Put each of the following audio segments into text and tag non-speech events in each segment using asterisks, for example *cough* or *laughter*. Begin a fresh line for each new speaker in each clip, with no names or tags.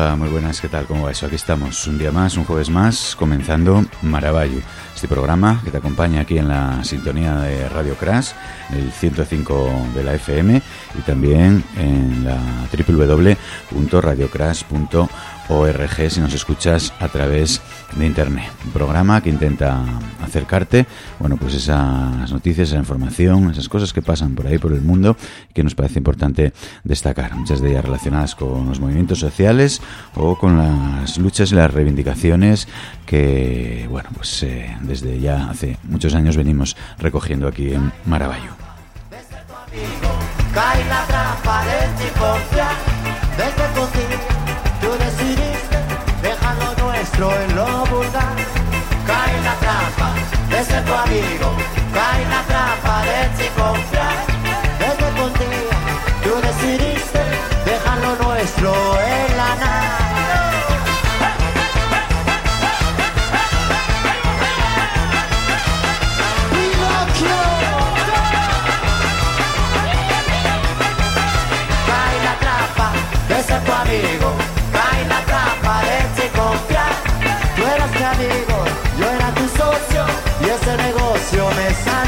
Muy buenas, ¿qué tal? ¿Cómo va eso? Aquí estamos, un día más, un jueves más, comenzando Maravallo, este programa que te acompaña aquí en la sintonía de Radio Crash, el 105 de la FM y también en la www.radiocrash.org si nos escuchas a través de internet. Un programa que intenta acercarte, bueno, pues esas noticias, esa información, esas cosas que pasan por ahí por el mundo que nos parece importante destacar. Muchas de ellas relacionadas con los movimientos sociales o con las luchas y las reivindicaciones que, bueno, pues eh, desde ya hace muchos años venimos recogiendo aquí en Maravallo.
en lo vulgar. Cae la trampa de ser tu amigo,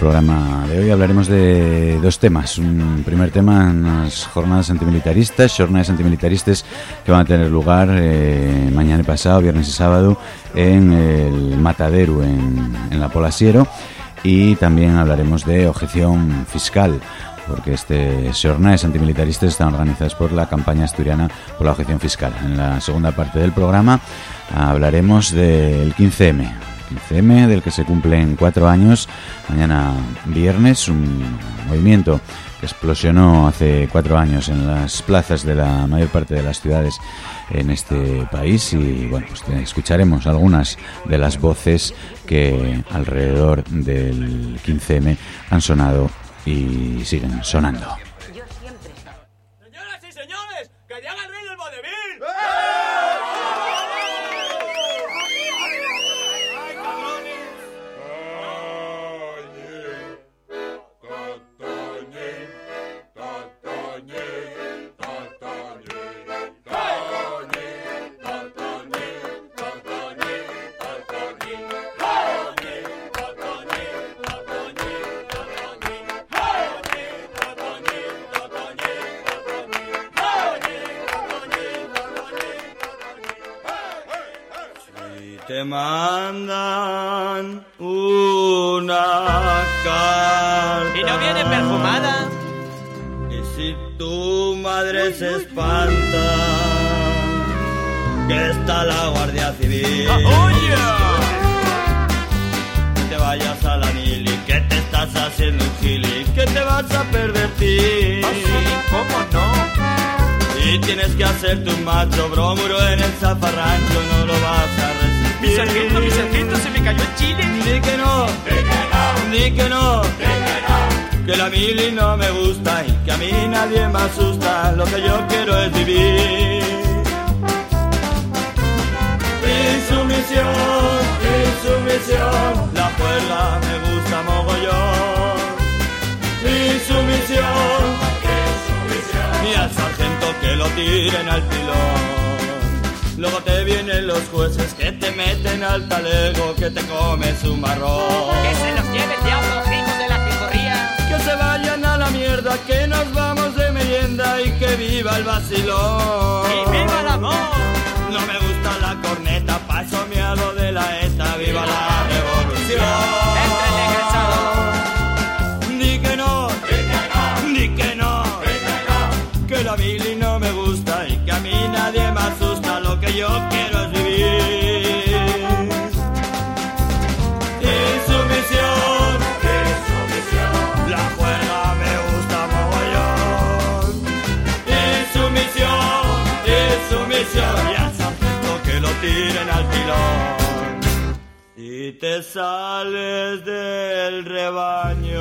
programa de hoy hablaremos de dos temas. Un primer tema en las jornadas antimilitaristas, jornadas antimilitaristas que van a tener lugar eh, mañana pasado, viernes y sábado, en el Matadero, en, en la Polasiero. Y también hablaremos de objeción fiscal, porque este jornadas antimilitaristas están organizadas por la campaña asturiana por la objeción fiscal. En la segunda parte del programa hablaremos del 15M, 15M, del que se cumplen cuatro años, mañana viernes, un movimiento que explosionó hace cuatro años en las plazas de la mayor parte de las ciudades en este país y bueno, pues escucharemos algunas de las voces que alrededor del 15M han sonado y siguen sonando.
Te mandan una carta
¿Y no viene perfumada?
y si tu madre se espanta que está la guardia civil
¡Oye!
que te vayas a la mili que te estás haciendo un gili que te vas a pervertir
¿Cómo no?
y tienes que hacerte un macho bromuro en el zafarrancho no lo vas a
sargento, mi sargento, se me cayó el chile.
Di que no, di que no, que la mili no me gusta y que a mí nadie me asusta. Lo que yo quiero es vivir. Insumisión, insumisión, la juerga me gusta mogollón. Insumisión, y al sargento que lo tiren al pilón. Luego te vienen los jueces que te meten al talego, que te comes un marrón.
Que se los lleve el diablo, hijos de la jijorría.
Que se vayan a la mierda, que nos vamos de merienda y que viva el vacilón.
¡Y viva el amor!
No me gusta la corneta, paso miado de la ETA, viva la revolución.
Entre
Di que no, di que no, que la mili te sales del rebaño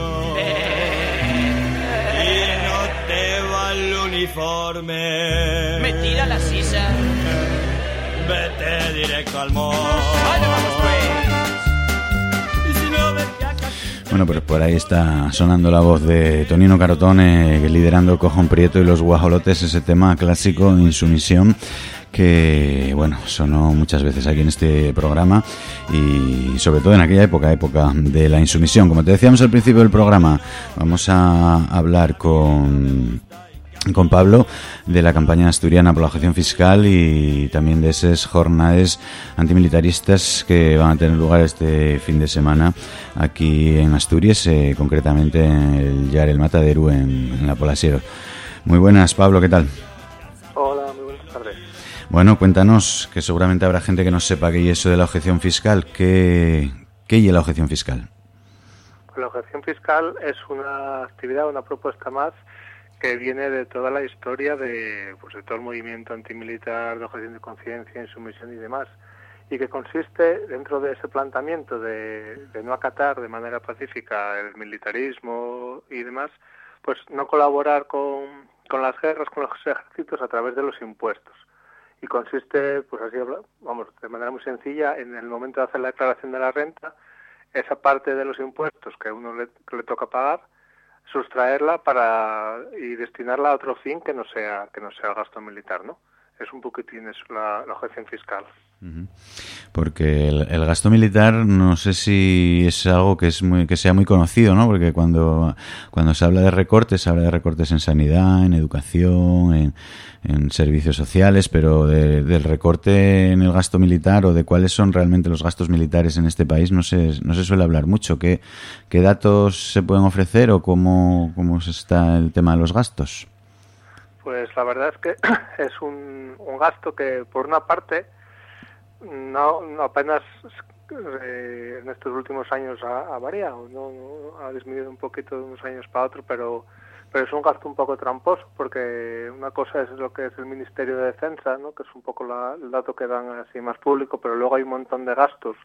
y no te va el uniforme.
Me tira la sisa.
Vete directo al mall.
Vale, vamos pues.
Bueno, pues por ahí está sonando la voz de Tonino Carotone liderando Cojón Prieto y los Guajolotes, ese tema clásico, Insumisión, que, bueno, sonó muchas veces aquí en este programa y sobre todo en aquella época, época de la insumisión. Como te decíamos al principio del programa, vamos a hablar con con Pablo de la campaña asturiana por la objeción fiscal y también de esas jornadas antimilitaristas que van a tener lugar este fin de semana aquí en Asturias, eh, concretamente en el Yar el Matadero en, en la Polasiero. Muy buenas, Pablo, ¿qué tal? Bueno, cuéntanos, que seguramente habrá gente que no sepa qué es eso de la objeción fiscal. ¿Qué, qué es la objeción fiscal?
La objeción fiscal es una actividad, una propuesta más que viene de toda la historia de, pues, de todo el movimiento antimilitar, de objeción de conciencia, insumisión y demás, y que consiste dentro de ese planteamiento de, de no acatar de manera pacífica el militarismo y demás, pues no colaborar con, con las guerras, con los ejércitos a través de los impuestos. Y consiste, pues así, vamos, de manera muy sencilla, en el momento de hacer la declaración de la renta, esa parte de los impuestos que a uno le, le toca pagar, sustraerla para y destinarla a otro fin que no sea que no sea gasto militar, ¿no? Es un poquitín eso la, la objeción fiscal.
Porque el, gasto militar no sé si es algo que es muy que sea muy conocido, ¿no? Porque cuando cuando se habla de recortes, se habla de recortes en sanidad, en educación, en, en servicios sociales, pero de- del recorte en el gasto militar o de cuáles son realmente los gastos militares en este país no se no se suele hablar mucho. ¿Qué, qué datos se pueden ofrecer o cómo cómo está el tema de los gastos?
Pues la verdad es que *clears throat* es un, gasto que por una parte no, apenas eh, en estos últimos años ha, variado, ¿no? No, ha disminuido un poquito de unos años para otro, pero pero es un gasto un poco tramposo porque una cosa es lo que es el Ministerio de Defensa, ¿no? que es un poco la- el dato que dan así más público, pero luego hay un montón de gastos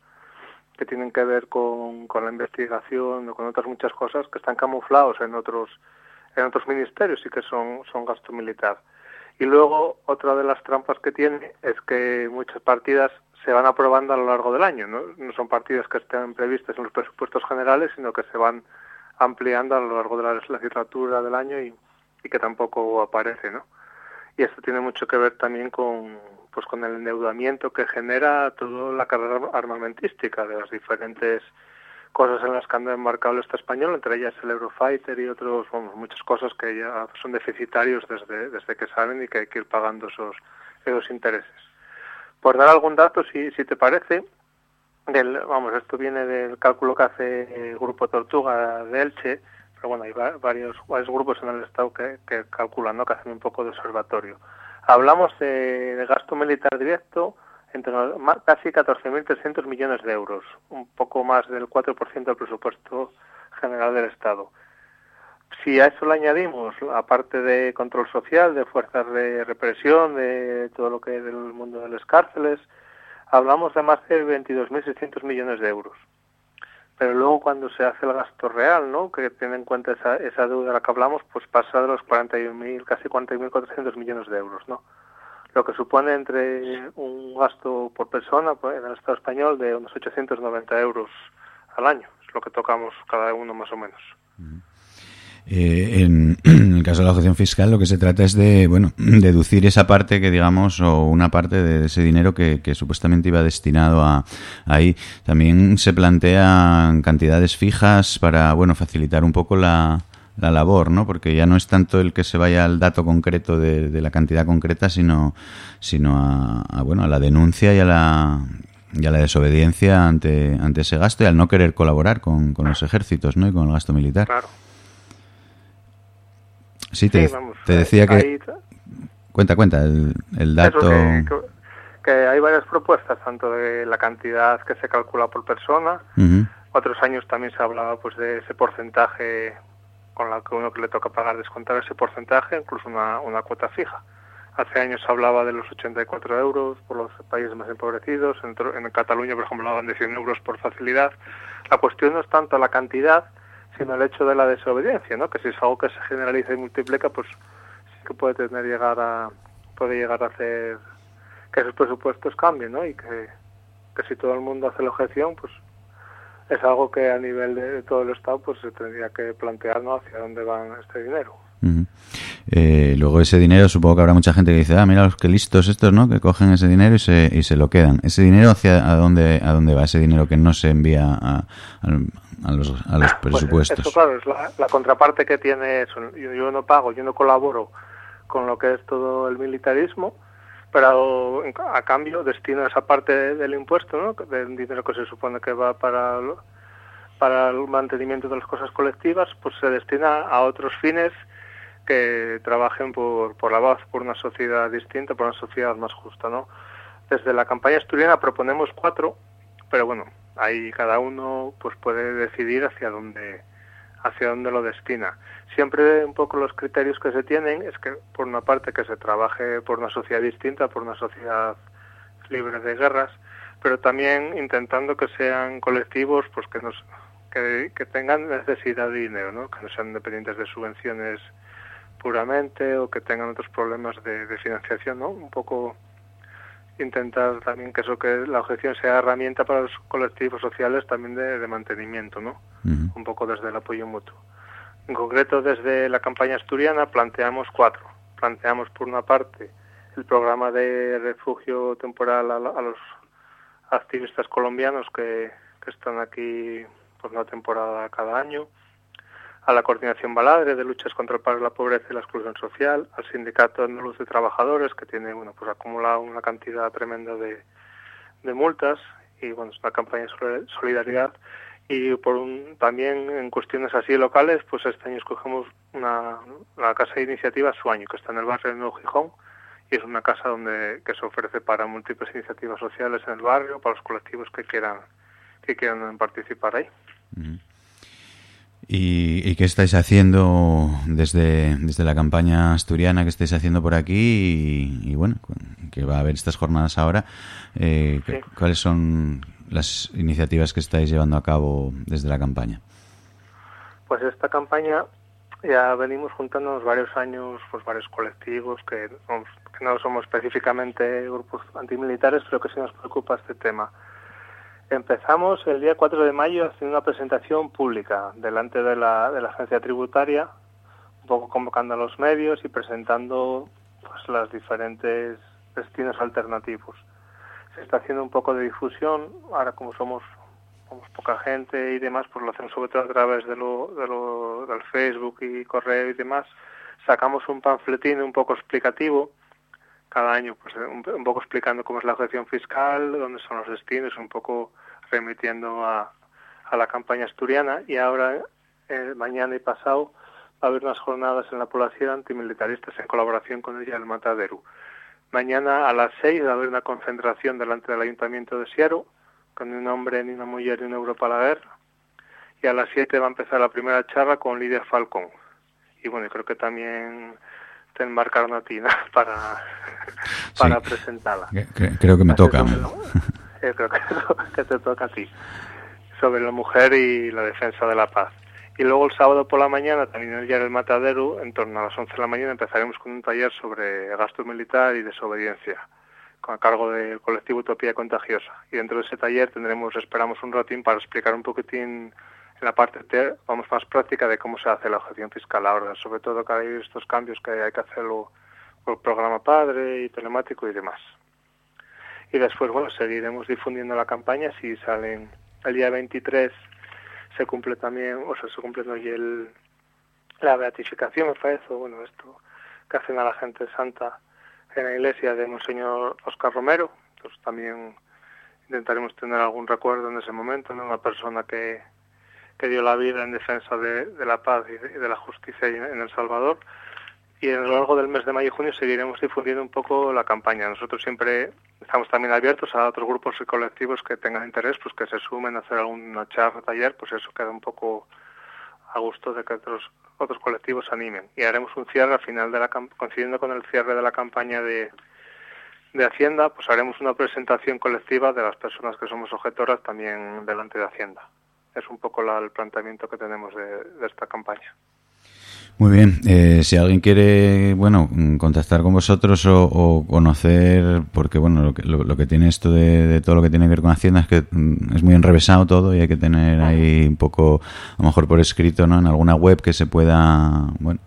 que tienen que ver con, con la investigación o con otras muchas cosas que están camuflados en otros en otros ministerios y que son son gasto militar. Y luego otra de las trampas que tiene es que muchas partidas se van aprobando a lo largo del año, ¿no? No son partidas que estén previstas en los presupuestos generales, sino que se van ampliando a lo largo de la legislatura del año y, y que tampoco aparece, ¿no? Y esto tiene mucho que ver también con pues con el endeudamiento que genera toda la carrera armamentística de las diferentes cosas en las que anda embarcado el Estado español, entre ellas el Eurofighter y otros, vamos, muchas cosas que ya son deficitarios desde, desde que saben y que hay que ir pagando esos, esos intereses. Por dar algún dato, si, si te parece, del, vamos, esto viene del cálculo que hace el Grupo Tortuga de Elche, pero bueno, hay va- varios, varios grupos en el Estado que, que calculan, ¿no? que hacen un poco de observatorio. Hablamos de, de gasto militar directo entre casi 14.300 millones de euros, un poco más del 4% del presupuesto general del Estado. Si a eso le añadimos, aparte de control social, de fuerzas de represión, de todo lo que es del mundo de las cárceles, hablamos de más de 22.600 millones de euros. Pero luego cuando se hace el gasto real, ¿no? que tiene en cuenta esa, esa deuda de la que hablamos, pues pasa de los 41.000, casi 41.400 millones de euros, ¿no? Lo que supone entre un gasto por persona pues, en el Estado español de unos 890 euros al año. Es lo que tocamos cada uno más o menos.
Eh, *clears throat* en, el caso de la objeción fiscal, lo que se trata es de, bueno, *clears throat* deducir esa parte que digamos, o una parte de ese dinero que, que supuestamente iba destinado a ahí. También se plantean cantidades fijas para, bueno, facilitar un poco la, la labor, ¿no? Porque ya no es tanto el que se vaya al dato concreto de, de la cantidad concreta, sino, sino a, a, bueno, a la denuncia y a la y a la desobediencia ante, ante ese gasto y al no querer colaborar con, con los ejércitos, ¿no? Y con el gasto militar.
Claro.
Sí, te,
Sí, vamos,
te
eh,
decía que...
ahí-
Cuenta, cuenta, el, el dato...
Que, que- que hay varias propuestas, tanto de la cantidad que se calcula por persona, otros años también se hablaba pues de ese porcentaje con la que uno que le toca pagar descontar ese porcentaje, incluso una, una cuota fija. Hace años se hablaba de los 84 euros por los países más empobrecidos. En, Cataluña, por ejemplo, hablaban de 100 euros por facilidad. La cuestión no es tanto la cantidad, sino el hecho de la desobediencia, ¿no? Que si es algo que se generaliza y multiplica, pues sí que puede tener llegar a puede llegar a hacer que esos presupuestos cambien, ¿no? Y que, que si todo el mundo hace la objeción, pues es algo que a nivel de, todo el Estado pues se tendría que plantear, ¿no? Hacia dónde va este dinero.
Eh, luego ese dinero, supongo que habrá mucha gente que dice, ah, mira los que listos estos, ¿no? Que cogen ese dinero y se, y se lo quedan. ¿Ese dinero hacia a dónde, a dónde va? Ese dinero que no se envía a, a- a los, a los
Pues
presupuestos.
eso, claro, es la, la contraparte que tiene eso. Yo, yo no pago, yo no colaboro con lo que es todo el militarismo, pero a cambio destino esa parte de- del impuesto, ¿no? Del dinero que se supone que va para para el mantenimiento de las cosas colectivas, pues se destina a otros fines que trabajen por, por la paz, por una sociedad distinta, por una sociedad más justa, ¿no? Desde la campaña asturiana proponemos cuatro, pero bueno, ahí cada uno pues puede decidir hacia dónde hacia dónde lo destina. Siempre un poco los criterios que se tienen es que por una parte que se trabaje por una sociedad distinta, por una sociedad libre de guerras, pero también intentando que sean colectivos pues que nos que, que tengan necesidad de dinero, ¿no? que no sean dependientes de subvenciones puramente o que tengan otros problemas de, de financiación, ¿no? Un poco intentar también que eso que la objeción sea herramienta para los colectivos sociales también de, de mantenimiento, ¿no? Un poco desde el apoyo mutuo. En concreto, desde la campaña asturiana planteamos cuatro. Planteamos, por una parte, el programa de refugio temporal a, la- a los activistas colombianos que, que están aquí por una temporada cada año, a la Coordinación Baladre de Luchas contra el Paro, la Pobreza y la Exclusión Social, al Sindicato Andaluz de Trabajadores, que tiene bueno, pues acumulado una cantidad tremenda de, de multas, y bueno, es una campaña de sol- solidaridad. Y por un, también en cuestiones así locales, pues este año escogemos una, la Casa de Iniciativa Sueño, que está en el barrio de Nuevo Gijón, y es una casa donde que se ofrece para múltiples iniciativas sociales en el barrio, para los colectivos que quieran que quieran participar ahí.
¿Y, y qué estáis haciendo desde, desde la campaña asturiana que estáis haciendo por aquí? Y, y bueno, que va a haber estas jornadas ahora. eh,
Sí.
¿Cuáles son las iniciativas que estáis llevando a cabo desde la campaña?
Pues esta campaña ya venimos juntándonos varios años, pues varios colectivos que, que no somos específicamente grupos antimilitares, pero que sí nos preocupa este tema. Empezamos el día 4 de mayo haciendo una presentación pública delante de la, de la agencia tributaria, un poco convocando a los medios y presentando pues, los diferentes destinos alternativos. Se está haciendo un poco de difusión, ahora como somos somos poca gente y demás, pues lo hacemos sobre todo a través de lo, de lo, del Facebook y correo y demás. Sacamos un panfletín un poco explicativo cada año, pues un, poco explicando cómo es la objeción fiscal, dónde son los destinos, un poco remitiendo a, a la campaña asturiana y ahora, eh, mañana y pasado, va a haber unas jornadas en la población antimilitaristas en colaboración con ella el Matadero. Mañana a las seis va a haber una concentración delante del Ayuntamiento de Siero, con un hombre, ni una mujer, ni un euro para la guerra. Y a las siete va a empezar la primera charla con Lidia Falcón. Y bueno, creo que también te embarcaron a ti, ¿no? Para, *laughs* para
Sí.
presentarla.
Cre- cre- Creo que me
Así
toca. *laughs*
lo- eh, creo que, *laughs* que te toca a ti. Sobre la mujer y la defensa de la paz. Y luego el sábado por la mañana, también en el Diario El Matadero, en torno a las 11 de la mañana, empezaremos con un taller sobre gasto militar y desobediencia, a cargo del colectivo Utopía Contagiosa. Y dentro de ese taller tendremos, esperamos un ratín para explicar un poquitín en la parte te- vamos más práctica de cómo se hace la objeción fiscal ahora, sobre todo que hay estos cambios que hay que hacerlo por programa padre y telemático y demás y después bueno seguiremos difundiendo la campaña. Si salen el día 23 se cumple también o sea se cumple hoy el la beatificación me parece bueno esto que hacen a la gente santa en la iglesia de monseñor Oscar Romero. Entonces también intentaremos tener algún recuerdo en ese momento de una persona que que dio la vida en defensa de, la paz y de, la justicia en El Salvador y a lo largo del mes de mayo y junio seguiremos difundiendo un poco la campaña. Nosotros siempre estamos también abiertos a otros grupos y colectivos que tengan interés, pues que se sumen a hacer alguna charla, taller, pues eso queda un poco a gusto de que otros otros colectivos se animen. Y haremos un cierre al final de la coincidiendo con el cierre de la campaña de, de Hacienda, pues haremos una presentación colectiva de las personas que somos objetoras también delante de Hacienda. Es un poco la, el planteamiento que tenemos de, de esta campaña.
Muy bien. Eh, si alguien quiere, bueno, mm, contactar con vosotros o, o conocer, porque bueno, lo que, lo, lo que tiene esto de, de, todo lo que tiene que ver con Hacienda es que mm, es muy enrevesado todo y hay que tener ahí un poco, a lo mejor por escrito, ¿no? En alguna web que se pueda, bueno,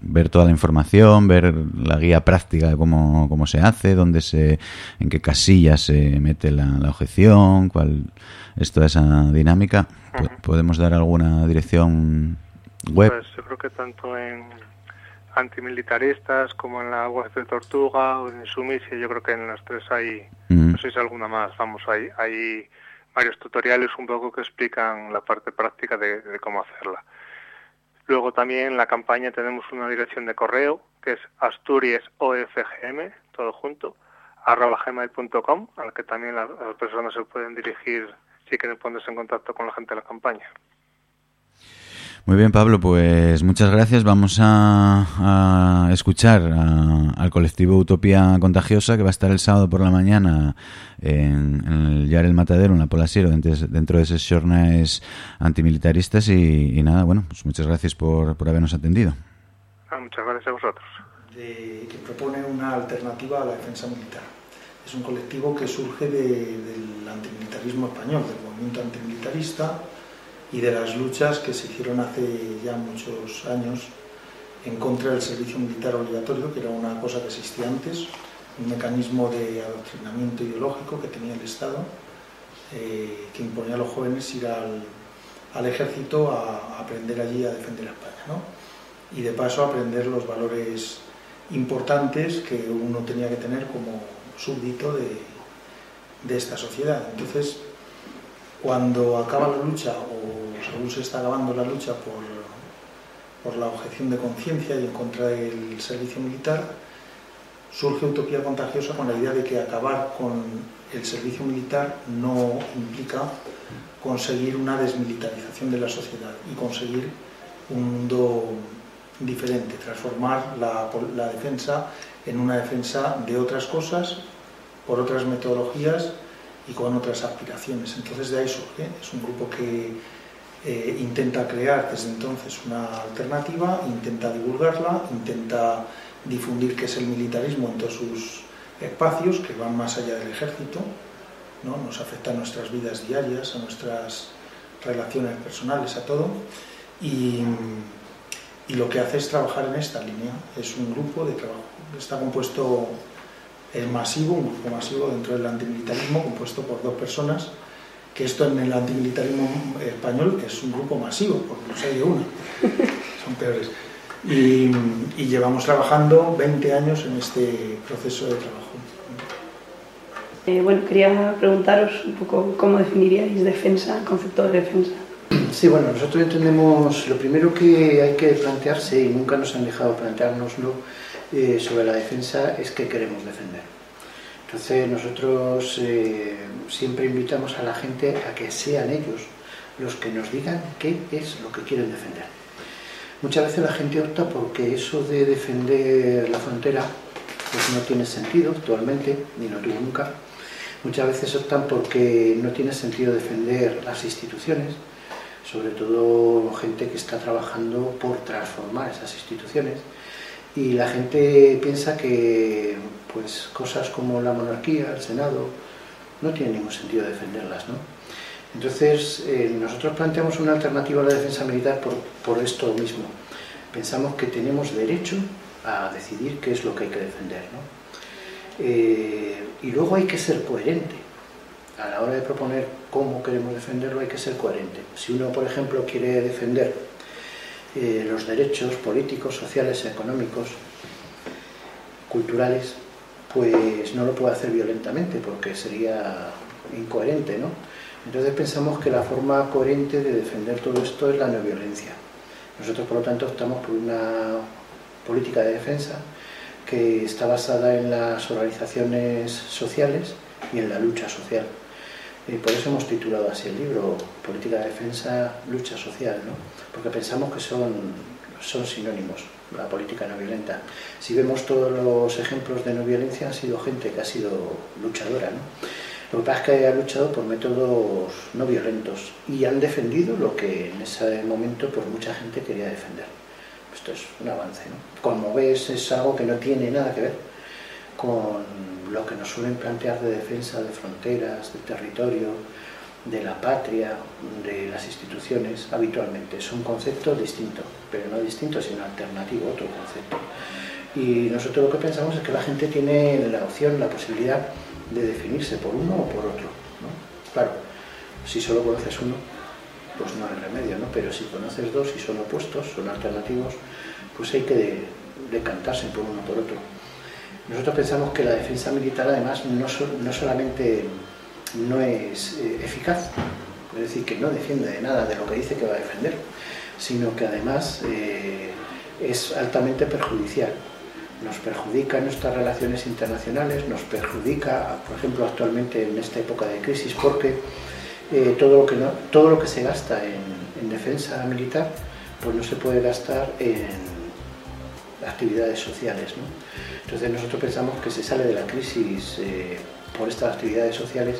ver toda la información, ver la guía práctica de cómo, cómo se hace, dónde se, en qué casilla se mete la, la objeción, cuál es toda esa dinámica. -huh. ¿Podemos dar alguna dirección? Web.
Pues yo creo que tanto en antimilitaristas como en la web de Tortuga o en Sumisia, yo creo que en las tres hay, mm. no sé si alguna más, vamos, hay, hay varios tutoriales un poco que explican la parte práctica de, de cómo hacerla. Luego también en la campaña tenemos una dirección de correo que es asturiasofgm, todo junto, arroba gmail.com, al que también las personas se pueden dirigir si quieren ponerse en contacto con la gente de la campaña.
Muy bien, Pablo, pues muchas gracias. Vamos a, a escuchar a, al colectivo Utopía Contagiosa que va a estar el sábado por la mañana en, en el Yar el Matadero, en la Polasiero, dentro, dentro de esos jornales antimilitaristas. Y, y, nada, bueno, pues muchas gracias por, por habernos atendido.
Ah, muchas gracias a vosotros.
De, que propone una alternativa a la defensa militar. Es un colectivo que surge de, del antimilitarismo español, del movimiento antimilitarista y de las luchas que se hicieron hace ya muchos años en contra del servicio militar obligatorio, que era una cosa que existía antes, un mecanismo de adoctrinamiento ideológico que tenía el Estado, eh, que imponía a los jóvenes ir al, al ejército a, a, aprender allí a defender a España, ¿no? y de paso a aprender los valores importantes que uno tenía que tener como súbdito de, de esta sociedad. Entonces, cuando acaba la lucha o según se está acabando la lucha por, por la objeción de conciencia y en contra del servicio militar, surge Utopía Contagiosa con la idea de que acabar con el servicio militar no implica conseguir una desmilitarización de la sociedad y conseguir un mundo diferente, transformar la, la defensa en una defensa de otras cosas, por otras metodologías y con otras aspiraciones. Entonces de ahí surge, es un grupo que eh, intenta crear desde entonces una alternativa, intenta divulgarla, intenta difundir qué es el militarismo en todos sus espacios, que van más allá del ejército, ¿no? nos afecta a nuestras vidas diarias, a nuestras relaciones personales, a todo, y, lo que hace es trabajar en esta línea, es un grupo de trabajo, está compuesto el masivo, un grupo masivo dentro del antimilitarismo compuesto por dos personas, que esto en el antimilitarismo español es un grupo masivo, porque no hay de una, *laughs* son peores. Y, y, llevamos trabajando 20 años en este proceso de trabajo.
Eh, bueno, quería preguntaros un poco cómo definiríais defensa, el concepto de defensa.
Sí, bueno, nosotros entendemos, lo primero que hay que plantearse, y nunca nos han dejado planteárnoslo, eh, sobre la defensa es que queremos defender. Entonces nosotros eh, siempre invitamos a la gente a que sean ellos los que nos digan qué es lo que quieren defender. Muchas veces la gente opta porque eso de defender la frontera pues no tiene sentido actualmente, ni lo tuvo nunca. Muchas veces optan porque no tiene sentido defender las instituciones, sobre todo gente que está trabajando por transformar esas instituciones y la gente piensa que pues cosas como la monarquía, el Senado, no tiene ningún sentido defenderlas, ¿no? Entonces, eh, nosotros planteamos una alternativa a la defensa militar por, por, esto mismo. Pensamos que tenemos derecho a decidir qué es lo que hay que defender, ¿no? Eh, y luego hay que ser coherente. A la hora de proponer cómo queremos defenderlo hay que ser coherente. Si uno, por ejemplo, quiere defender los derechos políticos, sociales, económicos, culturales, pues no lo puede hacer violentamente porque sería incoherente, ¿no? Entonces pensamos que la forma coherente de defender todo esto es la no violencia. Nosotros, por lo tanto, optamos por una política de defensa que está basada en las organizaciones sociales y en la lucha social. Y por eso hemos titulado así el libro, Política de Defensa, Lucha Social, ¿no? porque pensamos que son son sinónimos, la política no violenta. Si vemos todos los ejemplos de no violencia, han sido gente que ha sido luchadora. ¿no? Lo que pasa es que ha luchado por métodos no violentos y han defendido lo que en ese momento pues, mucha gente quería defender. Esto es un avance. ¿no? Como ves, es algo que no tiene nada que ver con lo que nos suelen plantear de defensa de fronteras, de territorio, de la patria, de las instituciones habitualmente. Es un concepto distinto, pero no distinto, sino alternativo, otro concepto. Y nosotros lo que pensamos es que la gente tiene la opción, la posibilidad de definirse por uno o por otro. Claro, si solo conoces uno, pues no hay remedio, ¿no? pero si conoces dos y son opuestos, son alternativos, pues hay que decantarse por uno o por otro. Nosotros pensamos que la defensa militar además no, no solamente no es eh, eficaz, es decir, que no defiende de nada de lo que dice que va a defender, sino que además eh, es altamente perjudicial. Nos perjudica nuestras relaciones internacionales, nos perjudica, por ejemplo, actualmente en esta época de crisis, porque eh, todo, lo que todo lo que se gasta en, en, defensa militar, pues no se puede gastar en actividades sociales. Entonces nosotros pensamos que se sale de la crisis eh, por estas actividades sociales,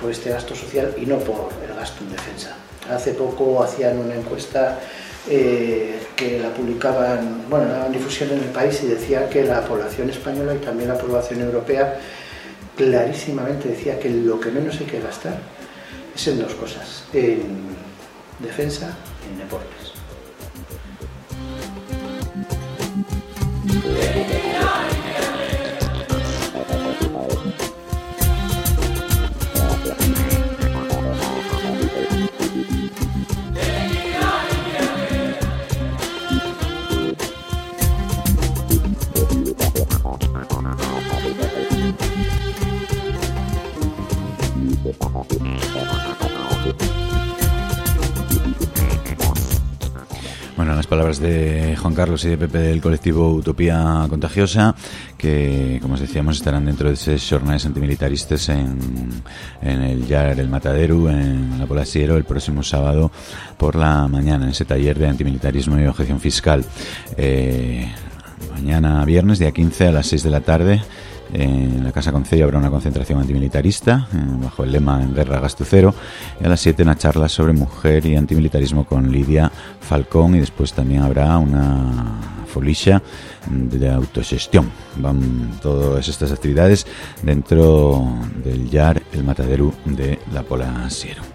por este gasto social y no por el gasto en defensa. Hace poco hacían una encuesta eh, que la publicaban, bueno, la difusión en el país y decía que la población española y también la población europea clarísimamente decía que lo que menos hay que gastar es en dos cosas, en defensa y en deportes.
Yeah. Palabras de Juan Carlos y de Pepe del colectivo Utopía Contagiosa, que, como os decíamos, estarán dentro de ese jornales antimilitaristas en, en el Yar El Matadero, en la Polasiero, el próximo sábado por la mañana, en ese taller de antimilitarismo y objeción fiscal. Eh, mañana viernes, día 15 a las 6 de la tarde, en la Casa Concello habrá una concentración antimilitarista eh, bajo el lema En Guerra Gasto Cero y a las 7 una charla sobre mujer y antimilitarismo con Lidia Falcón y después también habrá una folisha de autogestión. Van todas estas actividades dentro del YAR El Matadero de la Pola Siero.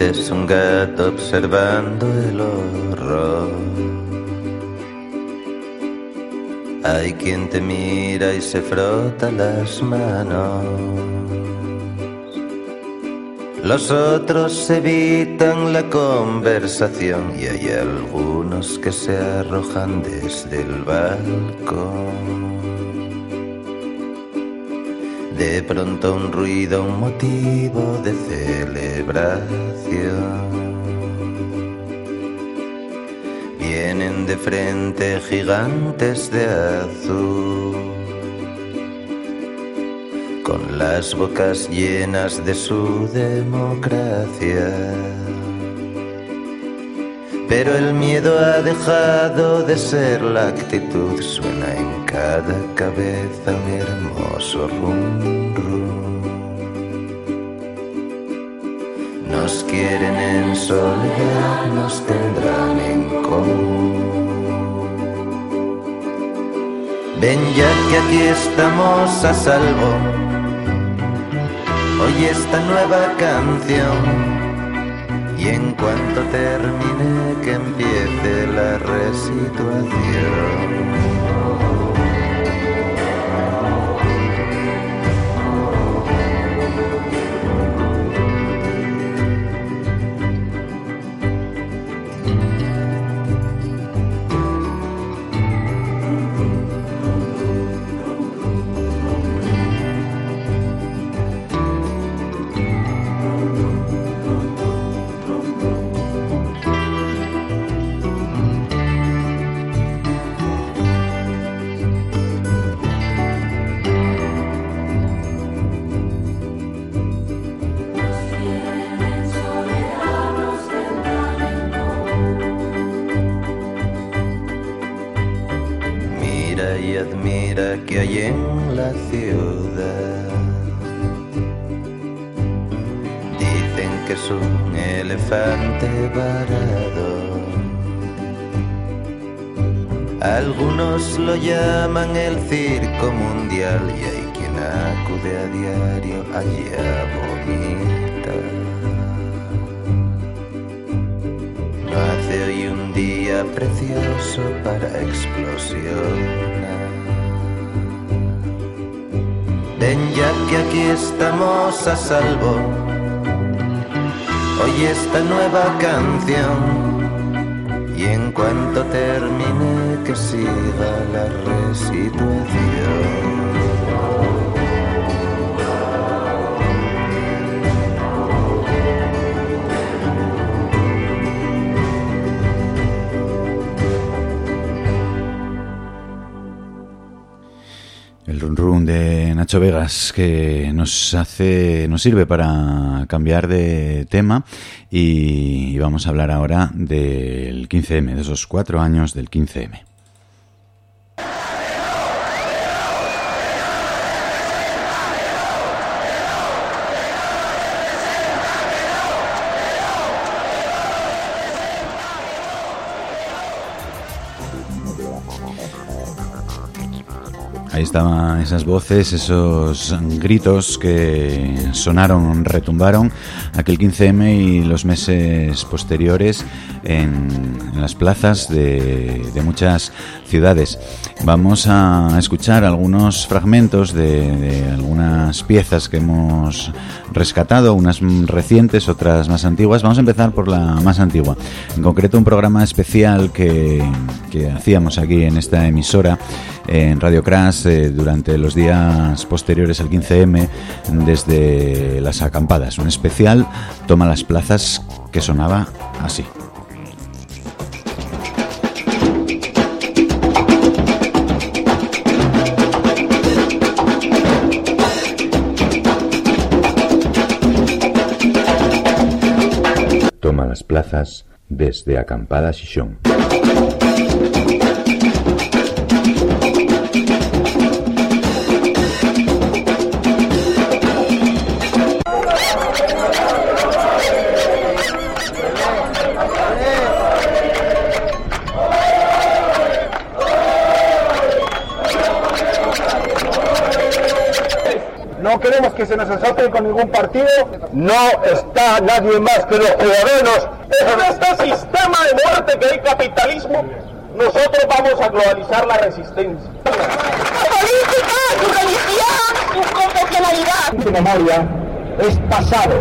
Eres un gato observando el horror. Hay quien te mira y se frota las manos. Los otros evitan la conversación y hay algunos que se arrojan desde el balcón. De pronto un ruido, un motivo de celebración. Vienen de frente gigantes de azul, con las bocas llenas de su democracia. Pero el miedo ha dejado de ser la actitud, suena en cada cabeza un hermoso. Nos quieren en soledad, nos tendrán en común. Ven ya que aquí estamos a salvo. Oye esta nueva canción. Y en cuanto termine que empiece la resituación. Estamos a salvo. Oye esta nueva canción. Y en cuanto termine que siga la resituación.
Run de Nacho Vegas que nos hace, nos sirve para cambiar de tema y vamos a hablar ahora del 15M, de esos cuatro años del 15M. Estaban esas voces, esos gritos que sonaron, retumbaron aquel 15M y los meses posteriores en, las plazas de, muchas ciudades. Vamos a escuchar algunos fragmentos de, de algunas piezas que hemos rescatado, unas recientes, otras más antiguas. Vamos a empezar por la más antigua. En concreto, un programa especial que, que hacíamos aquí en esta emisora, en Radio Crash, durante los días posteriores al 15M, desde las acampadas. Un especial toma las plazas que sonaba así.
Toma las plazas desde Acampada Xixón.
Que se nos asocie con ningún partido. No está nadie más que los ciudadanos. En este sistema de muerte que hay capitalismo, nosotros vamos a globalizar la resistencia.
política, su religión, su confesionalidad.
Su memoria es pasado.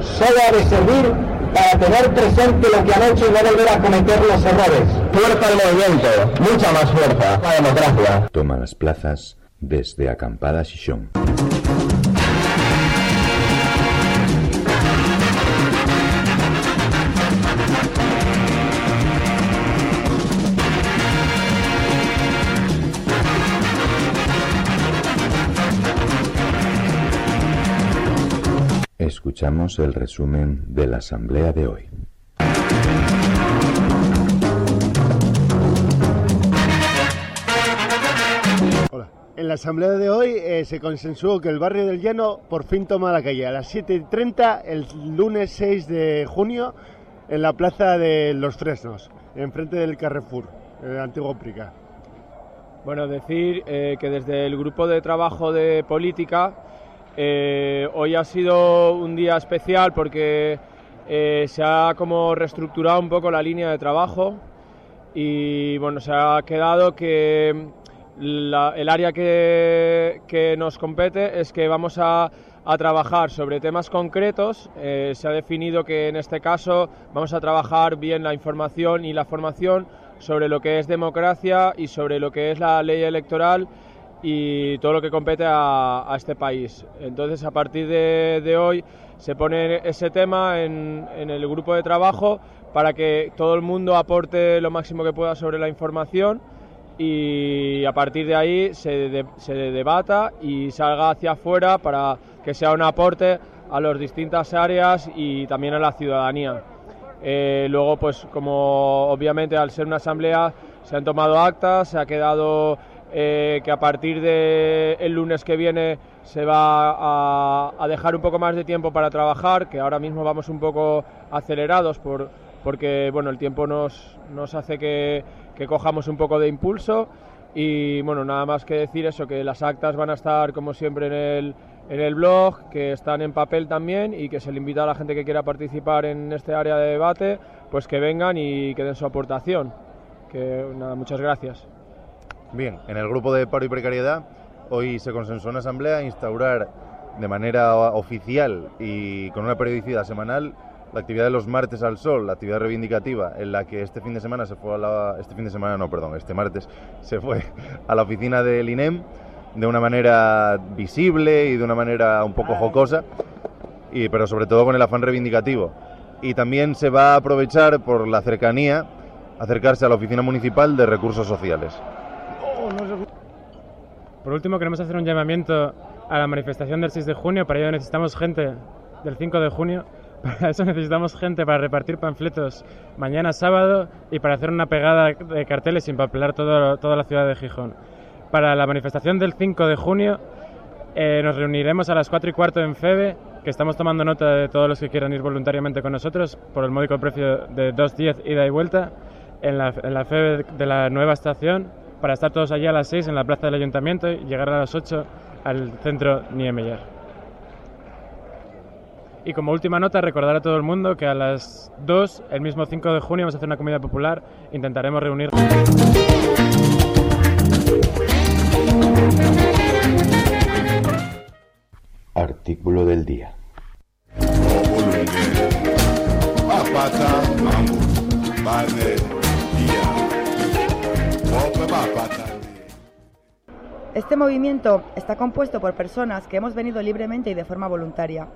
Solo ha de servir para tener presente lo que han hecho y no volver a cometer los errores. Fuerza al movimiento, mucha más fuerza. La democracia.
Toma las plazas desde Acampada Xixón. Escuchamos el resumen de la asamblea de hoy.
Hola. En la asamblea de hoy eh, se consensuó que el barrio del Llano por fin toma la calle a las 7.30 el lunes 6 de junio en la plaza de Los Fresnos, enfrente del Carrefour, el antiguo Prica.
Bueno, decir eh, que desde el grupo de trabajo de política eh, hoy ha sido un día especial porque eh, se ha como reestructurado un poco la línea de trabajo y bueno, se ha quedado que la- el área que, que nos compete es que vamos a, a trabajar sobre temas concretos. Eh, se ha definido que en este caso vamos a trabajar bien la información y la formación sobre lo que es democracia y sobre lo que es la ley electoral y todo lo que compete a, a este país. Entonces, a partir de, de hoy se pone ese tema en, en el grupo de trabajo para que todo el mundo aporte lo máximo que pueda sobre la información y a partir de ahí se, se debata y salga hacia afuera para que sea un aporte a las distintas áreas y también a la ciudadanía. Eh, luego, pues como obviamente al ser una asamblea se han tomado actas, se ha quedado eh, que a partir del el lunes que viene se va a, a, dejar un poco más de tiempo para trabajar, que ahora mismo vamos un poco acelerados por, porque bueno, el tiempo nos, nos hace que, que cojamos un poco de impulso y bueno, nada más que decir eso, que las actas van a estar como siempre en el, en el blog, que están en papel también y que se le invita a la gente que quiera participar en este área de debate, pues que vengan y que den su aportación. Que nada, muchas gracias.
Bien, en el grupo de paro y precariedad hoy se consensuó en asamblea instaurar de manera oficial y con una periodicidad semanal la actividad de los martes al sol, la actividad reivindicativa, en la que este fin de semana se fue a la, este fin de semana no, perdón, este martes *laughs* se fue a la oficina del INEM de una manera visible y de una manera un poco jocosa, y, pero sobre todo con el afán reivindicativo. Y también se va a aprovechar por la cercanía acercarse a la oficina municipal de recursos sociales.
Por último, queremos hacer un llamamiento a la manifestación del 6 de junio. Para ello necesitamos gente del 5 de junio. *laughs* Para eso necesitamos gente para repartir panfletos mañana sábado y para hacer una pegada de carteles sin papelar todo, toda la ciudad de Gijón. Para la manifestación del 5 de junio eh, nos reuniremos a las 4 y cuarto en FEBE, que estamos tomando nota de todos los que quieran ir voluntariamente con nosotros por el módico precio de 2.10 ida y vuelta en la, en la FEBE de la nueva estación para estar todos allí a las 6 en la plaza del ayuntamiento y llegar a las 8 al centro Niemeyer. Y como última nota, recordar a todo el mundo que a las 2, el mismo 5 de junio, vamos a hacer una comida popular. Intentaremos reunir.
Artículo del día.
Este movimiento está compuesto por personas que hemos venido libremente y de forma voluntaria.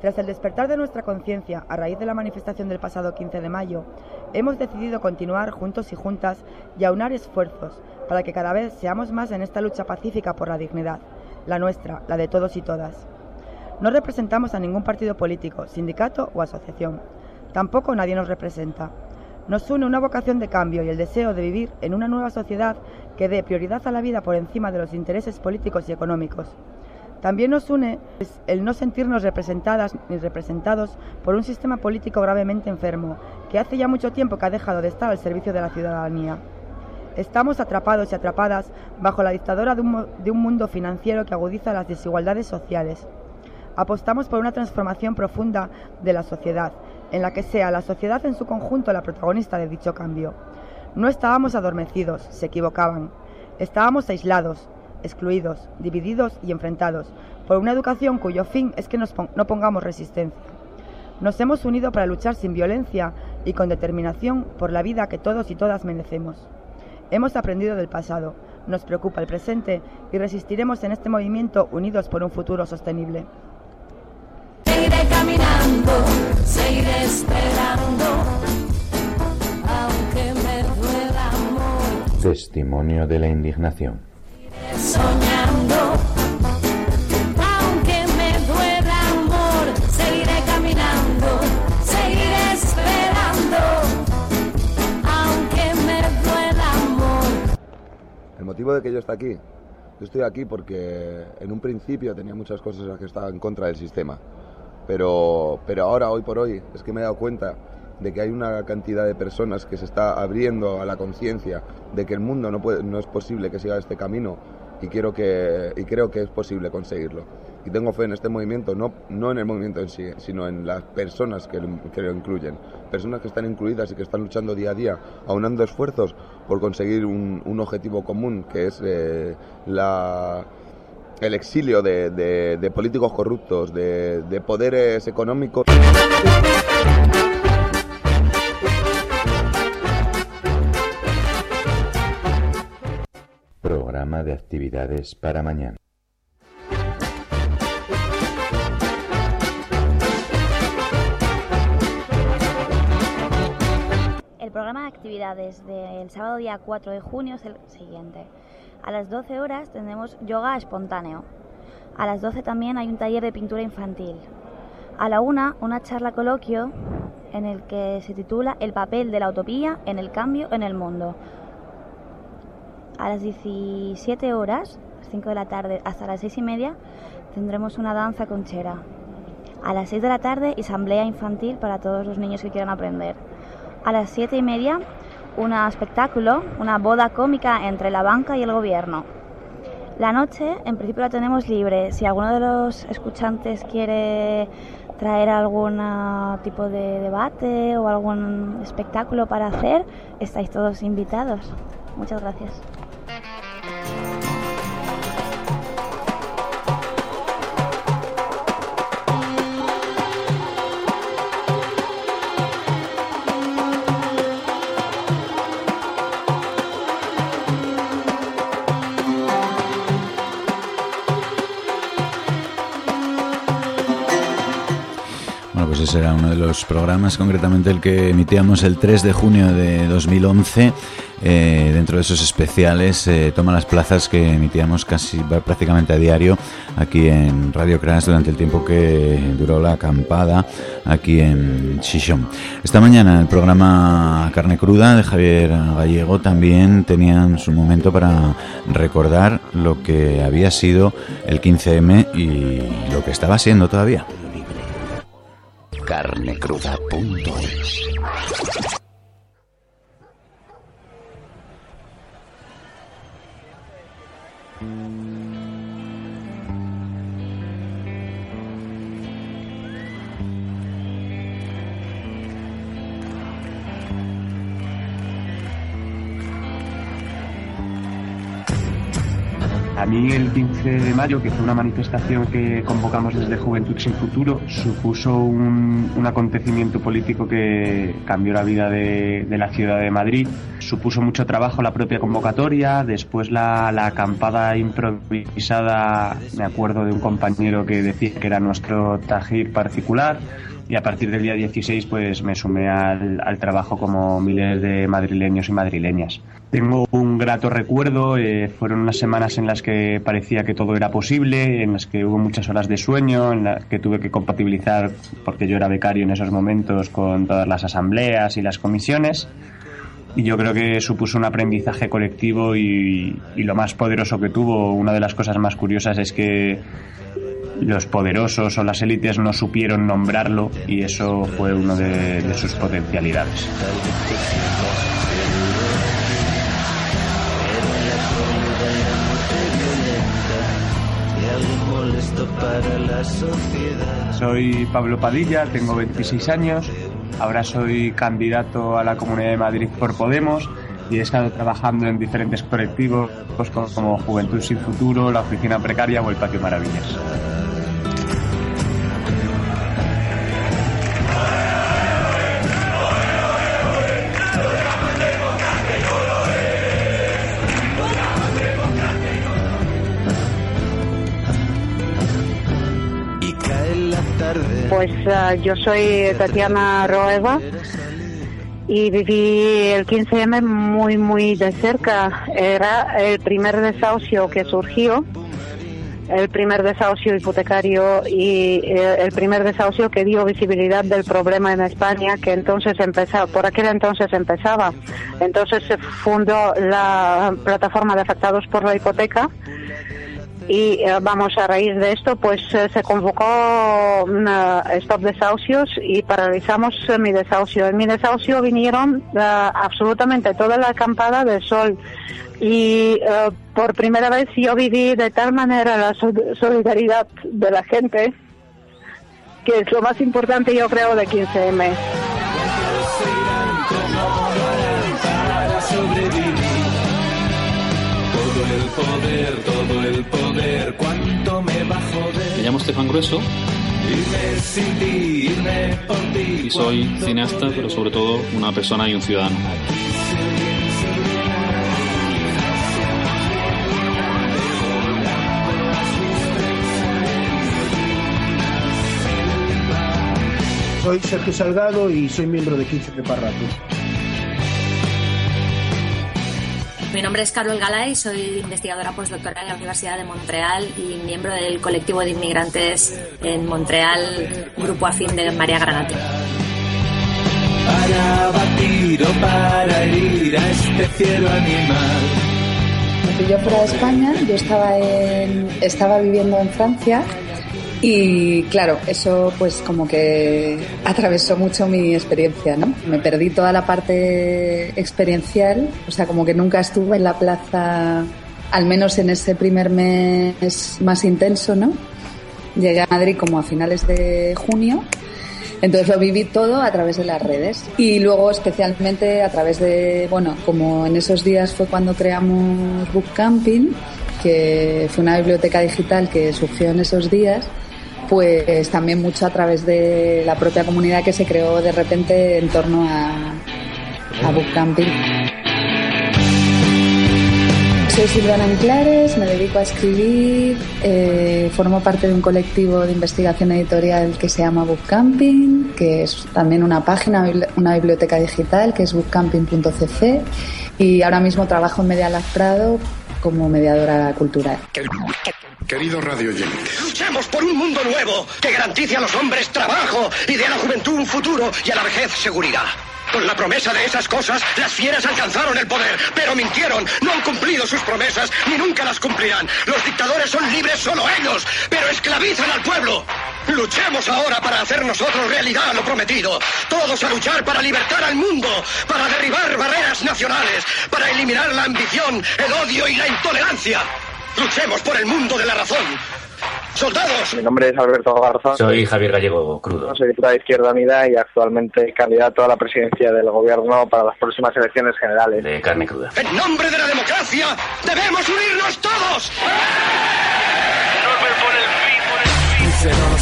Tras el despertar de nuestra conciencia a raíz de la manifestación del pasado 15 de mayo, hemos decidido continuar juntos y juntas y aunar esfuerzos para que cada vez seamos más en esta lucha pacífica por la dignidad, la nuestra, la de todos y todas. No representamos a ningún partido político, sindicato o asociación. Tampoco nadie nos representa. Nos une una vocación de cambio y el deseo de vivir en una nueva sociedad que dé prioridad a la vida por encima de los intereses políticos y económicos. También nos une el no sentirnos representadas ni representados por un sistema político gravemente enfermo, que hace ya mucho tiempo que ha dejado de estar al servicio de la ciudadanía. Estamos atrapados y atrapadas bajo la dictadura de un, mundo financiero que agudiza las desigualdades sociales. Apostamos por una transformación profunda de la sociedad, en la que sea la sociedad en su conjunto la protagonista de dicho cambio. No estábamos adormecidos, se equivocaban. Estábamos aislados, excluidos, divididos y enfrentados por una educación cuyo fin es que nos no pongamos resistencia. Nos hemos unido para luchar sin violencia y con determinación por la vida que todos y todas merecemos. Hemos aprendido del pasado, nos preocupa el presente y resistiremos en este movimiento unidos por un futuro sostenible.
Seguiré caminando, seguiré esperando, aunque me duela amor.
Testimonio de la indignación.
Soñando, aunque me duela amor, seguiré caminando, seguiré esperando, aunque me duela amor.
El motivo de que yo esté aquí, yo estoy aquí porque en un principio tenía muchas cosas en las que estaba en contra del sistema, pero, pero ahora, hoy por hoy, es que me he dado cuenta de que hay una cantidad de personas que se está abriendo a la conciencia de que el mundo no, puede, no es posible que siga este camino y, quiero que, y creo que es posible conseguirlo. Y tengo fe en este movimiento, no, no en el movimiento en sí, sino en las personas que que lo incluyen. Personas que están incluidas y que están luchando día a día, aunando esfuerzos por conseguir un, un objetivo común, que es eh, la, el exilio de, de, de políticos corruptos, de, de poderes económicos.
Programa de actividades para mañana.
El programa de actividades del sábado día 4 de junio es el siguiente. A las 12 horas tendremos yoga espontáneo. A las 12 también hay un taller de pintura infantil. A la 1 una charla coloquio en el que se titula El papel de la utopía en el cambio en el mundo. A las 17 horas, 5 de la tarde, hasta las 6 y media, tendremos una danza conchera. A las 6 de la tarde, asamblea infantil para todos los niños que quieran aprender. A las 7 y media, un espectáculo, una boda cómica entre la banca y el gobierno. La noche, en principio, la tenemos libre. Si alguno de los escuchantes quiere traer algún ah, tipo de debate o algún espectáculo para hacer, estáis todos invitados. Muchas gracias.
Ese era uno de los programas, concretamente el que emitíamos el 3 de junio de 2011. Eh, dentro de esos especiales, eh, toma las plazas que emitíamos casi prácticamente a diario aquí en Radio Crash durante el tiempo que duró la acampada aquí en Chichón. Esta mañana el programa Carne Cruda de Javier Gallego también tenían su momento para recordar lo que había sido el 15M y lo que estaba siendo todavía.
carnecruda.es
15 de mayo, que fue una manifestación que convocamos desde Juventud sin Futuro, supuso un, un acontecimiento político que cambió la vida de, de, la ciudad de Madrid. Supuso mucho trabajo la propia convocatoria, después la, la, acampada improvisada, me acuerdo de un compañero que decía que era nuestro tajir particular, y a partir del día 16 pues me sumé al, al trabajo como miles de madrileños y madrileñas. Tengo un grato recuerdo, eh, fueron unas semanas en las que parecía que todo era posible, en las que hubo muchas horas de sueño, en las que tuve que compatibilizar, porque yo era becario en esos momentos, con todas las asambleas y las comisiones. Y yo creo que supuso un aprendizaje colectivo y, y lo más poderoso que tuvo, una de las cosas más curiosas es que los poderosos o las élites no supieron nombrarlo y eso fue una de, de sus potencialidades. Soy Pablo Padilla, tengo 26 años, ahora soy candidato a la Comunidad de Madrid por Podemos y he estado trabajando en diferentes colectivos como Juventud sin Futuro, la Oficina Precaria o el Patio Maravillas.
Pues uh, yo soy Tatiana Roeva y viví el 15M muy, muy de cerca. Era el primer desahucio que surgió, el primer desahucio hipotecario y eh, el primer desahucio que dio visibilidad del problema en España, que entonces empezaba, por aquel entonces empezaba. Entonces se fundó la plataforma de afectados por la hipoteca y eh, vamos a raíz de esto pues eh, se convocó una stop desahucios y paralizamos eh, mi desahucio. En mi desahucio vinieron absolutamente toda la acampada de sol. Y por primera vez yo viví de tal manera la solidaridad de la gente que es lo más importante yo creo de 15M
poder, todo el poder, cuánto me va a joder.
Me llamo Estefan Grueso.
Irme sin ti, irme por ti.
Y soy cineasta, pero sobre todo una persona y un ciudadano.
Soy Sergio Salgado y soy miembro de 15 de
Mi nombre es Carol Galay, soy investigadora postdoctoral en la Universidad de Montreal y miembro del colectivo de inmigrantes en Montreal, grupo afín de María Granate.
Para batir o para herir a este cielo animal.
me pilló fuera de España, yo estaba, en, estaba viviendo en Francia y claro, eso pues como que atravesó mucho mi experiencia, ¿no? Me perdí toda la parte experiencial, o sea, como que nunca estuve en la plaza, al menos en ese primer mes más intenso, ¿no? Llegué a Madrid como a finales de junio entonces lo viví todo a través de las redes y luego especialmente a través de, bueno, como en esos días fue cuando creamos Book Camping, que fue una biblioteca digital que surgió en esos días, pues también mucho a través de la propia comunidad que se creó de repente en torno a, a Book Camping. Soy Silvana Enclares, me dedico a escribir, eh, formo parte de un colectivo de investigación editorial que se llama Bookcamping, que es también una página, una biblioteca digital que es bookcamping.cc y ahora mismo trabajo en Media Lab Prado como mediadora cultural.
Querido radio oyente. Luchemos por un mundo nuevo que garantice a los hombres trabajo y dé a la juventud un futuro y a la vejez seguridad. Con la promesa de esas cosas, las fieras alcanzaron el poder, pero mintieron, no han cumplido sus promesas, ni nunca las cumplirán. Los dictadores son libres solo ellos, pero esclavizan al pueblo. Luchemos ahora para hacer nosotros realidad lo prometido. Todos a luchar para libertar al mundo, para derribar barreras nacionales, para eliminar la ambición, el odio y la intolerancia. Luchemos por el mundo de la razón. ¡Soldados!
Mi nombre es Alberto Garzón.
Soy Javier Gallego Crudo.
Soy diputado de Izquierda Unida y actualmente candidato a la presidencia del gobierno para las próximas elecciones generales.
De carne cruda.
En nombre de la democracia, debemos unirnos todos.
No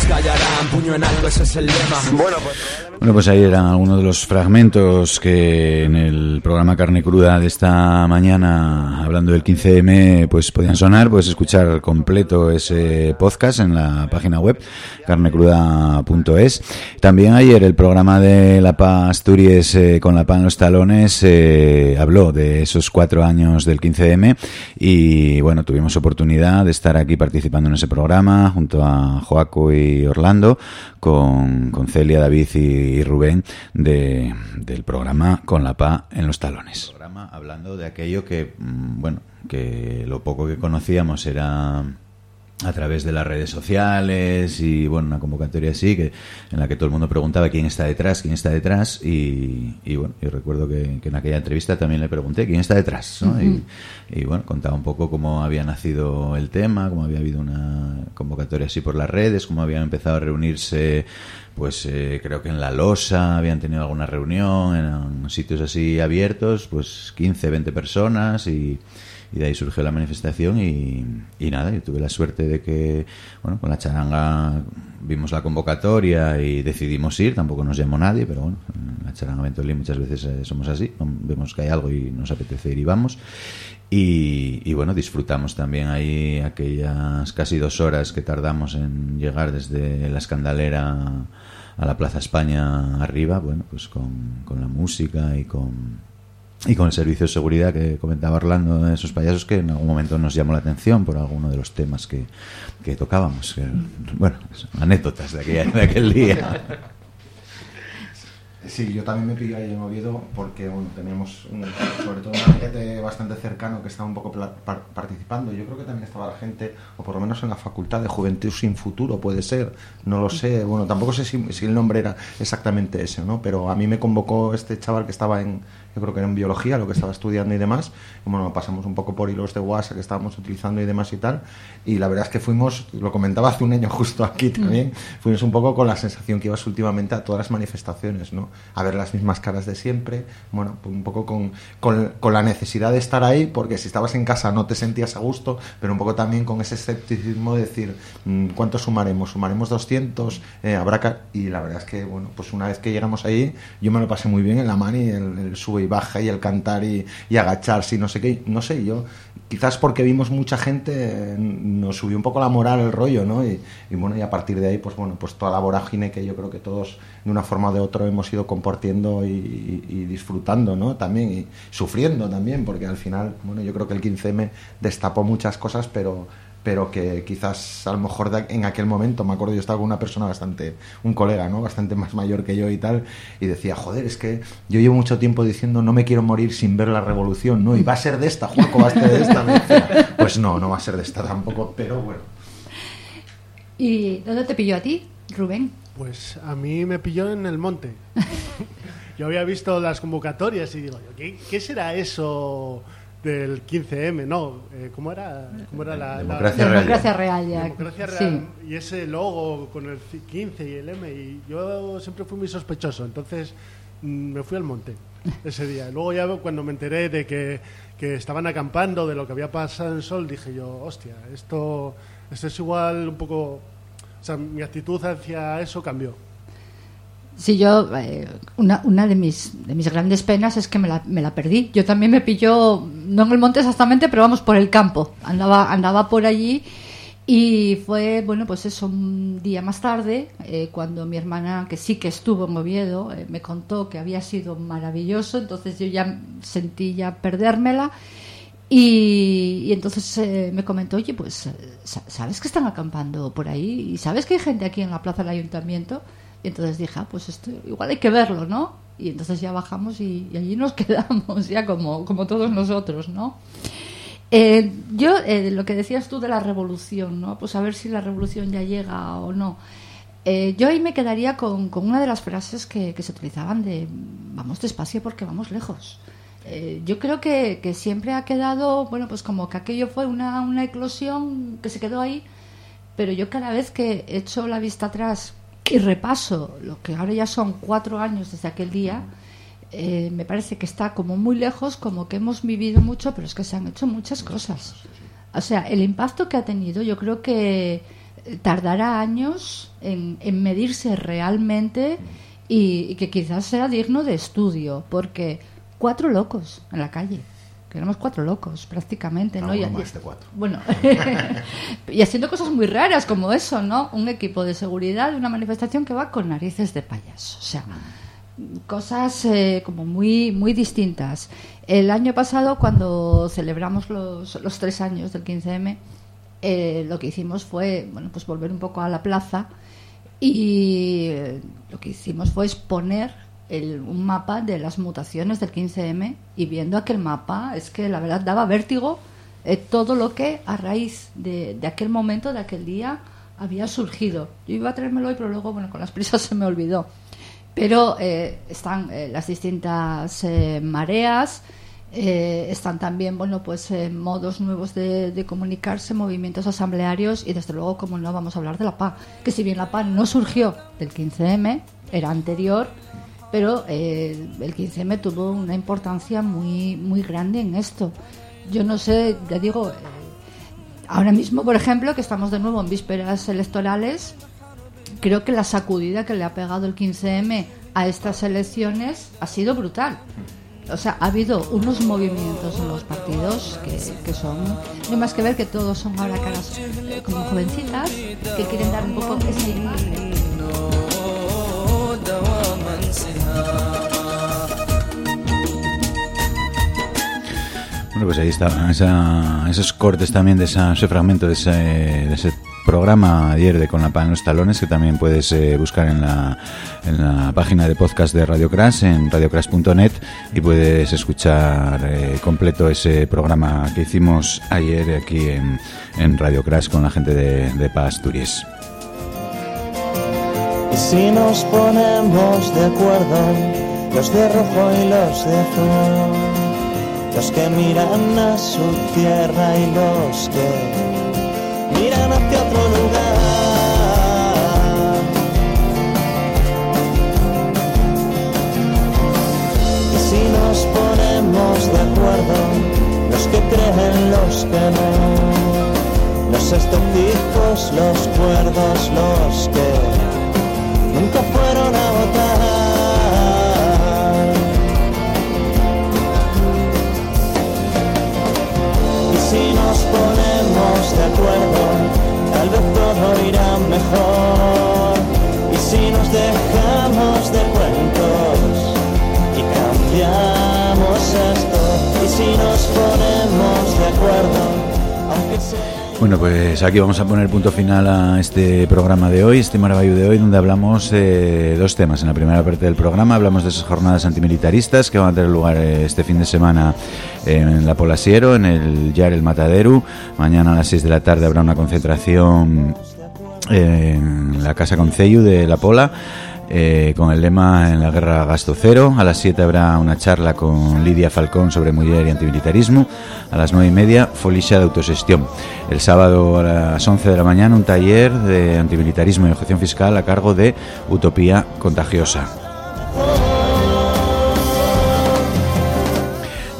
callarán, puño en alto, ese es el lema.
Pues
Bueno, pues ahí eran algunos de los fragmentos que en el programa Carne Cruda de esta mañana, hablando del 15M, pues podían sonar. Puedes escuchar completo ese podcast en la página web carnecruda.es. También ayer el programa de La Paz Asturias eh, con La Paz en los talones eh, habló de esos cuatro años del 15M y bueno, tuvimos oportunidad de estar aquí participando en ese programa junto a Joaco y Orlando con, con Celia, David y, Rubén de, del programa Con la PA en los talones. Programa hablando de aquello que, mm, bueno, que lo poco que conocíamos era a través de las redes sociales y bueno una convocatoria así que en la que todo el mundo preguntaba quién está detrás quién está detrás y, y bueno yo recuerdo que, que en aquella entrevista también le pregunté quién está detrás ¿no? y, y bueno contaba un poco cómo había nacido el tema cómo había habido una convocatoria así por las redes cómo habían empezado a reunirse pues eh, creo que en la losa habían tenido alguna reunión en sitios así abiertos pues 15 20 personas y y de ahí surgió la manifestación y, y nada, yo tuve la suerte de que, bueno, con la charanga vimos la convocatoria y decidimos ir, tampoco nos llamó nadie, pero bueno, en la charanga Ventolí muchas veces eh, somos así, vemos que hay algo y nos apetece ir y vamos. Y, y bueno, disfrutamos también ahí aquellas casi dos horas que tardamos en llegar desde la escandalera a la Plaza España arriba, bueno, pues con, con la música y con y con el servicio de seguridad que comentaba Orlando de esos payasos que en algún momento nos llamó la atención por alguno de los temas que, que tocábamos. Que, bueno, anécdotas de, aquella, aquel día. *laughs*
Sí, yo también me pillé ahí en Oviedo porque bueno, teníamos un- sobre todo un gente bastante cercano que estaba un poco par- participando. Yo creo que también estaba la gente, o por lo menos en la Facultad de Juventud Sin Futuro, puede ser, no lo sé. Bueno, tampoco sé si, si el nombre era exactamente ese, ¿no? Pero a mí me convocó este chaval que estaba en, yo creo que era en biología, lo que estaba estudiando y demás. Y bueno, pasamos un poco por hilos de WhatsApp que estábamos utilizando y demás y tal. Y la verdad es que fuimos, lo comentaba hace un año justo aquí también, fuimos un poco con la sensación que ibas últimamente a todas las manifestaciones, ¿no? A ver las mismas caras de siempre, bueno, pues un poco con, con, con la necesidad de estar ahí, porque si estabas en casa no te sentías a gusto, pero un poco también con ese escepticismo de decir, mm, ¿cuánto sumaremos? ¿Sumaremos 200? Eh, habrá Y la verdad es que, bueno, pues una vez que llegamos ahí, yo me lo pasé muy bien en la mani, el, el sube y baja y el cantar y, agacharse y no sé qué, no sé, yo quizás porque vimos mucha gente nos subió un poco la moral el rollo, ¿no? Y, y bueno, y a partir de ahí, pues bueno, pues toda la vorágine que yo creo que todos de una forma o de otra hemos ido compartiendo y, y- y disfrutando, ¿no? También y sufriendo también, porque al final, bueno, yo creo que el 15M destapó muchas cosas, pero pero que quizás a lo mejor de- en aquel momento, me acuerdo, yo estaba con una persona bastante, un colega, ¿no? Bastante más mayor que yo y tal, y decía, joder, es que yo llevo mucho tiempo diciendo no me quiero morir sin ver la revolución, ¿no? Y va a ser de esta, Juanco, va a ser de esta. me decía. *laughs* Pues no, no va a ser de esta tampoco, pero bueno.
¿Y dónde te pilló a ti, Rubén?
Pues a mí me pilló en el monte. *laughs* Yo había visto las convocatorias y digo, ¿qué, qué será eso del 15M? No, eh, ¿cómo era? ¿Cómo era la, la-
Democracia real. Democracia real, ya.
Democracia
Sí.
real. Y ese logo con el 15 y el M. Y yo siempre fui muy sospechoso, entonces mm, me fui al monte ese día. Luego ya cuando me enteré de que, que estaban acampando, de lo que había pasado en Sol, dije yo, hostia, esto, esto es igual un poco... O sea, mi actitud hacia eso cambió.
Sí, yo, eh, una, una de, mis, de mis grandes penas es que me la, me la perdí. Yo también me pilló, no en el monte exactamente, pero vamos, por el campo. Andaba, andaba por allí y fue, bueno, pues eso, un día más tarde, eh, cuando mi hermana, que sí que estuvo en Oviedo, eh, me contó que había sido maravilloso, entonces yo ya sentí ya perdérmela. Y, entonces eh, me comentó, oye, pues, eh, sa- ¿sabes que están acampando por ahí? ¿Y sabes que hay gente aquí en la plaza del ayuntamiento? Entonces dije, ah, pues esto igual hay que verlo, ¿no? Y entonces ya bajamos y, allí nos *laughs* quedamos, ya como, como todos nosotros, ¿no? Eh, yo, eh, lo que decías tú de la revolución, ¿no? Pues a ver si la revolución ya llega o no. Eh, yo ahí me quedaría con, una de las frases que, se utilizaban de vamos despacio porque vamos lejos. Yo creo que, que siempre ha quedado, bueno, pues como que aquello fue una, una eclosión que se quedó ahí, pero yo cada vez que echo la vista atrás y repaso lo que ahora ya son cuatro años desde aquel día, eh, me parece que está como muy lejos, como que hemos vivido mucho, pero es que se han hecho muchas cosas. O sea, el impacto que ha tenido, yo creo que eh, tardará años en, en medirse realmente y, y que quizás sea digno de estudio, porque cuatro locos en la calle. Éramos cuatro locos, prácticamente, ¿no?
Alguno
Y-
más de cuatro.
Bueno, *laughs* y haciendo cosas muy raras como eso, ¿no? Un equipo de seguridad de una manifestación que va con narices de payaso. O sea, cosas eh, como muy, muy distintas. El año pasado, cuando celebramos los, los tres años del 15M, eh, lo que hicimos fue, bueno, pues volver un poco a la plaza y eh, lo que hicimos fue exponer el- un mapa de las mutaciones del 15M y viendo aquel mapa es que la verdad daba vértigo eh, todo lo que a raíz de, de aquel momento, de aquel día, había surgido. Yo iba a traérmelo hoy, pero luego, bueno, con las *laughs* prisas se me olvidó. Pero eh, están eh, las distintas eh, mareas, eh, están también, bueno, pues eh, modos nuevos de, de comunicarse, movimientos asamblearios y desde luego, como no, vamos a hablar de la PA, que si bien la PA no surgió del 15M, era anterior, pero eh, el 15M tuvo una importancia muy, muy grande en esto. Yo no sé, ya digo, eh, ahora mismo, por ejemplo, que estamos de nuevo en vísperas electorales, creo que la sacudida que le ha pegado el 15M a estas elecciones ha sido brutal. O sea, ha habido unos movimientos en los partidos que, son, no más que ver que todos son ahora caras como jovencitas que quieren dar un poco esa
Bueno, pues ahí está, esos cortes también de ese fragmento de ese, programa ayer de Con la pan en los talones que también puedes eh, buscar en la, en la página de podcast de Radio Crash en radiocrash.net y puedes escuchar eh, completo ese programa que hicimos ayer aquí en, en Radio Crash con la gente de, de Pa Asturias.
Y si nos ponemos de acuerdo, los de rojo y los de azul, los que miran a su tierra y los que miran hacia otro lugar. Y si nos ponemos de acuerdo, los que creen, los que no, los escépticos, los cuerdos, los que nunca fueron si nos ponemos de acuerdo, tal vez todo irá mejor. Y si nos dejamos de cuentos y cambiamos esto, y si nos ponemos de acuerdo, aunque sea...
Bueno, pues aquí vamos a poner punto final a este programa de hoy, este Maravillo de hoy, donde hablamos de dos temas. En la primera parte del programa hablamos de esas jornadas antimilitaristas que van a tener lugar eh, este fin de semana en la Polasiero, en el Yar el Mataderu. Mañana a las 6 de la tarde habrá una concentración en la Casa Concello de La Pola. Eh, con el lema En la guerra gasto cero. A las 7 habrá una charla con Lidia Falcón sobre mujer y antimilitarismo. A las 9 y media, Folixa de autogestión. El sábado a las 11 de la mañana, un taller de antimilitarismo y objeción fiscal a cargo de Utopía Contagiosa.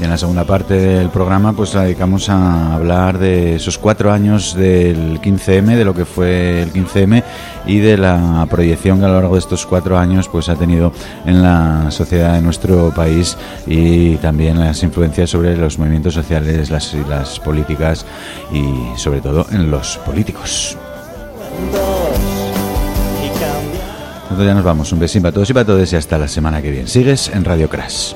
En la segunda parte del programa pues la dedicamos a hablar de esos cuatro años del 15M, de lo que fue el 15M y de la proyección que a lo largo de estos cuatro años pues ha tenido en la sociedad de nuestro país y también las influencias sobre los movimientos sociales, las, las políticas y sobre todo en los políticos. Nosotros ya nos vamos. Un besín para todos y para todas y hasta la semana que viene. Sigues en Radio Crash.